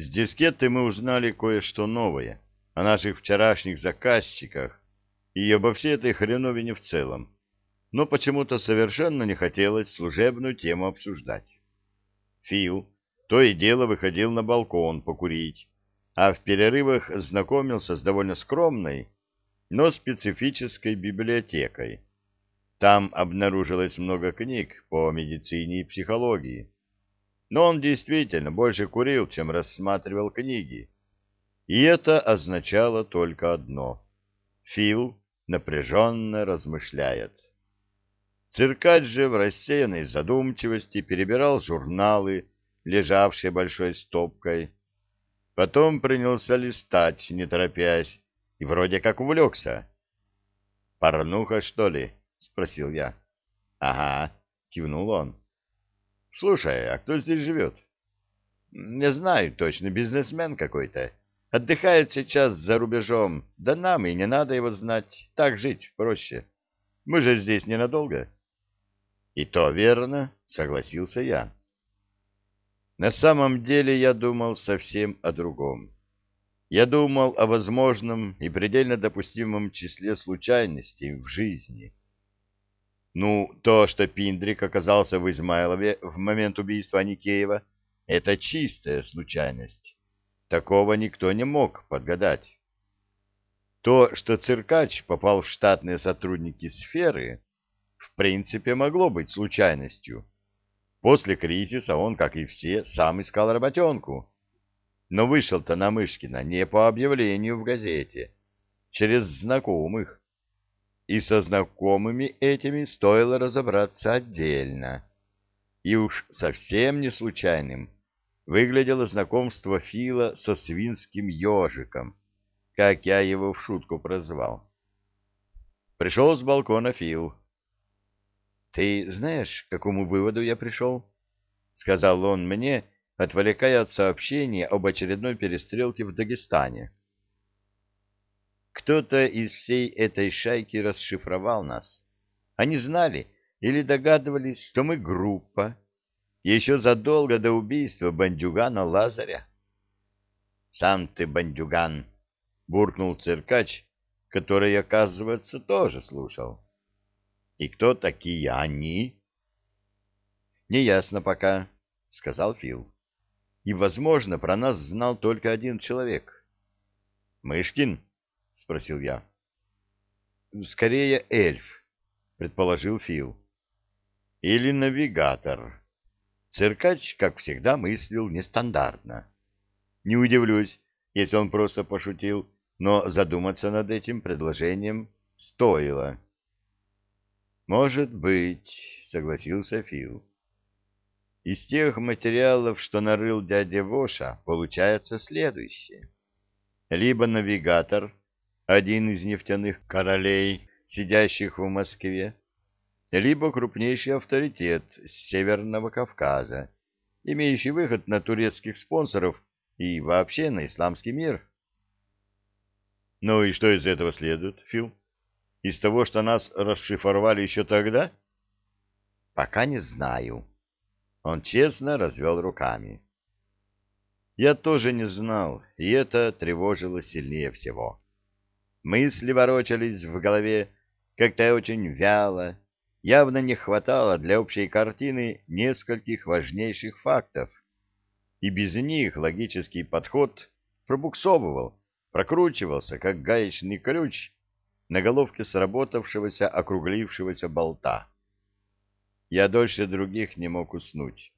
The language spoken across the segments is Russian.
С дискеты мы узнали кое-что новое о наших вчерашних заказчиках и обо всей этой хреновине в целом, но почему-то совершенно не хотелось служебную тему обсуждать. Фил то и дело выходил на балкон покурить, а в перерывах знакомился с довольно скромной, но специфической библиотекой. Там обнаружилось много книг по медицине и психологии. Но он действительно больше курил, чем рассматривал книги. И это означало только одно. Фил напряженно размышляет. Циркач же в рассеянной задумчивости перебирал журналы, лежавшие большой стопкой. Потом принялся листать, не торопясь, и вроде как увлекся. «Порнуха, что ли?» — спросил я. «Ага», — кивнул он. «Слушай, а кто здесь живет?» «Не знаю точно, бизнесмен какой-то. Отдыхает сейчас за рубежом. Да нам и не надо его знать. Так жить проще. Мы же здесь ненадолго». «И то верно», — согласился я. На самом деле я думал совсем о другом. Я думал о возможном и предельно допустимом числе случайностей в жизни. Ну, то, что Пиндрик оказался в Измайлове в момент убийства Аникеева, это чистая случайность. Такого никто не мог подгадать. То, что циркач попал в штатные сотрудники сферы, в принципе, могло быть случайностью. После кризиса он, как и все, сам искал работенку но вышел-то на Мышкина не по объявлению в газете, через знакомых. И со знакомыми этими стоило разобраться отдельно. И уж совсем не случайным выглядело знакомство Фила со свинским ежиком, как я его в шутку прозвал. Пришел с балкона Фил. — Ты знаешь, к какому выводу я пришел? — сказал он мне, — отвлекая от сообщения об очередной перестрелке в Дагестане. Кто-то из всей этой шайки расшифровал нас. Они знали или догадывались, что мы группа, еще задолго до убийства бандюгана Лазаря. «Сам ты бандюган!» — буркнул циркач, который, оказывается, тоже слушал. «И кто такие они?» «Неясно пока», — сказал Фил и, возможно, про нас знал только один человек. «Мышкин?» — спросил я. «Скорее эльф», — предположил Фил. «Или навигатор». Циркач, как всегда, мыслил нестандартно. Не удивлюсь, если он просто пошутил, но задуматься над этим предложением стоило. «Может быть», — согласился Фил. Из тех материалов, что нарыл дядя Воша, получается следующее. Либо навигатор, один из нефтяных королей, сидящих в Москве, либо крупнейший авторитет с Северного Кавказа, имеющий выход на турецких спонсоров и вообще на исламский мир. Ну и что из этого следует, Фил? Из того, что нас расшифровали еще тогда? Пока не знаю. Он честно развел руками. Я тоже не знал, и это тревожило сильнее всего. Мысли ворочались в голове как-то очень вяло, явно не хватало для общей картины нескольких важнейших фактов. И без них логический подход пробуксовывал, прокручивался, как гаечный ключ на головке сработавшегося округлившегося болта. Я дольше других не мог уснуть.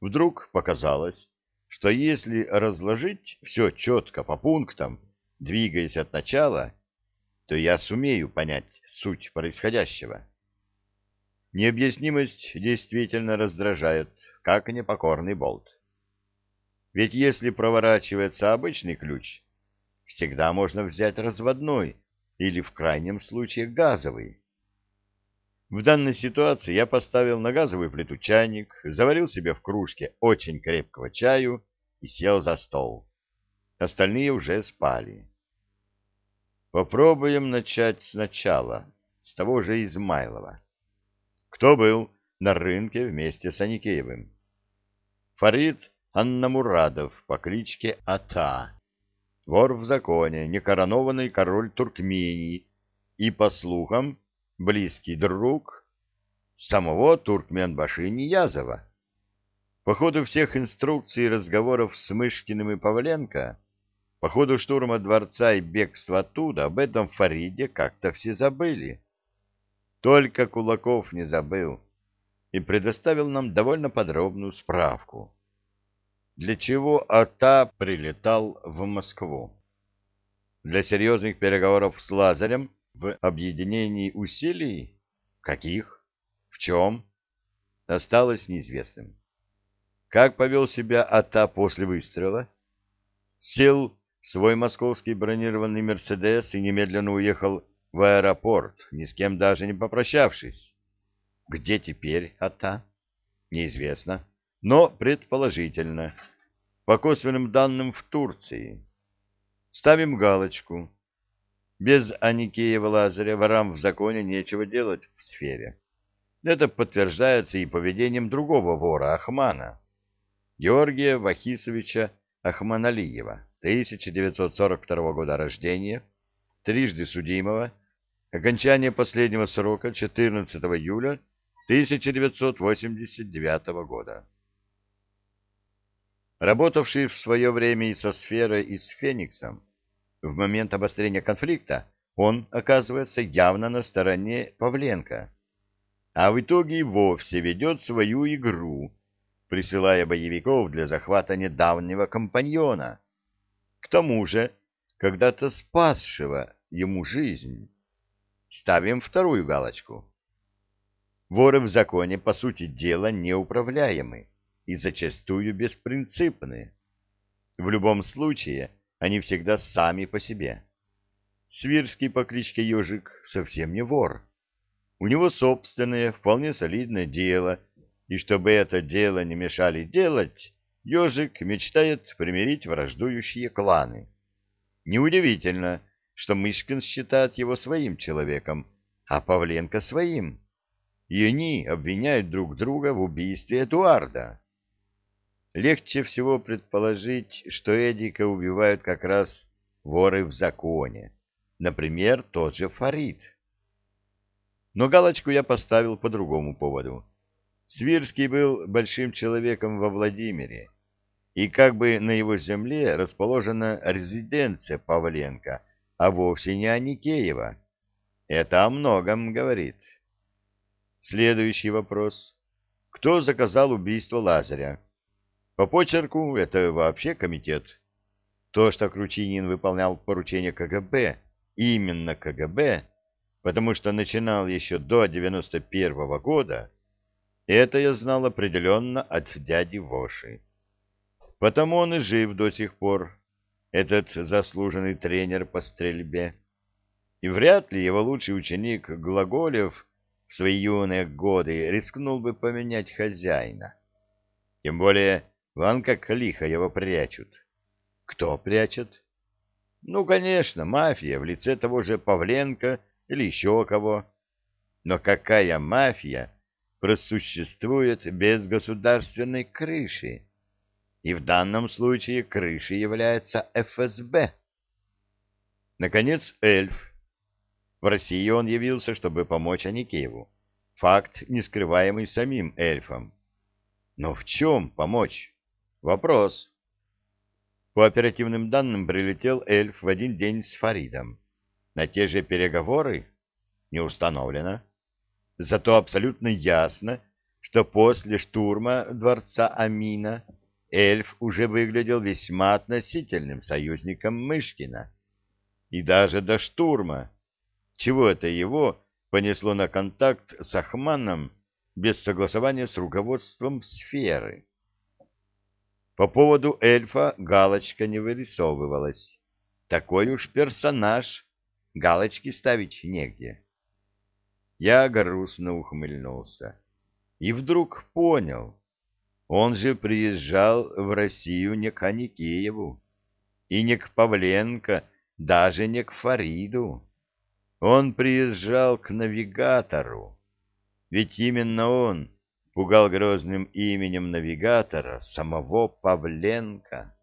Вдруг показалось, что если разложить все четко по пунктам, двигаясь от начала, то я сумею понять суть происходящего. Необъяснимость действительно раздражает, как непокорный болт. Ведь если проворачивается обычный ключ, всегда можно взять разводной или, в крайнем случае, газовый. В данной ситуации я поставил на газовую плиту чайник, заварил себе в кружке очень крепкого чаю и сел за стол. Остальные уже спали. Попробуем начать сначала, с того же Измайлова. Кто был на рынке вместе с Аникеевым? Фарид Аннамурадов по кличке Ата, вор в законе, некоронованный король Туркмении и, по слухам, близкий друг самого Туркменбаши Ниязова. По ходу всех инструкций и разговоров с Мышкиным и Павленко, по ходу штурма дворца и бегства оттуда, об этом Фариде как-то все забыли. Только Кулаков не забыл и предоставил нам довольно подробную справку. Для чего АТА прилетал в Москву? Для серьезных переговоров с Лазарем в объединении усилий? Каких? В чем? Осталось неизвестным. Как повел себя АТА после выстрела? Сел свой московский бронированный «Мерседес» и немедленно уехал в аэропорт, ни с кем даже не попрощавшись. Где теперь АТА? Неизвестно, но предположительно. По косвенным данным в Турции. Ставим галочку. Без Аникеева-Лазаря ворам в законе нечего делать в сфере. Это подтверждается и поведением другого вора, Ахмана. Георгия Вахисовича Ахманалиева, 1942 года рождения, трижды судимого, окончание последнего срока 14 июля 1989 года. Работавший в свое время и со сферой, и с Фениксом, в момент обострения конфликта он оказывается явно на стороне Павленко, а в итоге вовсе ведет свою игру, присылая боевиков для захвата недавнего компаньона, к тому же когда-то спасшего ему жизнь. Ставим вторую галочку. Воры в законе, по сути дела, неуправляемы и зачастую беспринципны. В любом случае, они всегда сами по себе. Свирский по кличке Ежик совсем не вор. У него собственное, вполне солидное дело — и чтобы это дело не мешали делать, ежик мечтает примирить враждующие кланы. Неудивительно, что Мышкин считает его своим человеком, а Павленко своим, и они обвиняют друг друга в убийстве Эдуарда. Легче всего предположить, что Эдика убивают как раз воры в законе, например, тот же Фарид. Но галочку я поставил по другому поводу. Свирский был большим человеком во Владимире, и как бы на его земле расположена резиденция Павленко, а вовсе не Аникеева. Это о многом говорит. Следующий вопрос. Кто заказал убийство Лазаря? По почерку это вообще комитет. То, что Кручинин выполнял поручение КГБ, именно КГБ, потому что начинал еще до 91 -го года, это я знал определенно от дяди Воши. Потому он и жив до сих пор, этот заслуженный тренер по стрельбе. И вряд ли его лучший ученик Глаголев в свои юные годы рискнул бы поменять хозяина. Тем более, вон как лихо его прячут. Кто прячет? Ну, конечно, мафия в лице того же Павленко или еще кого. Но какая мафия просуществует без государственной крыши, и в данном случае крышей является ФСБ. Наконец, эльф. В России он явился, чтобы помочь Аникееву. Факт, не скрываемый самим эльфом. Но в чем помочь? Вопрос. По оперативным данным прилетел эльф в один день с Фаридом. На те же переговоры? Не установлено. Зато абсолютно ясно, что после штурма дворца Амина эльф уже выглядел весьма относительным союзником Мышкина. И даже до штурма. Чего это его понесло на контакт с Ахманом без согласования с руководством сферы? По поводу эльфа галочка не вырисовывалась. Такой уж персонаж, галочки ставить негде. Я грустно ухмыльнулся. И вдруг понял. Он же приезжал в Россию не к Аникееву, и не к Павленко, даже не к Фариду. Он приезжал к навигатору. Ведь именно он, пугал грозным именем навигатора самого Павленко.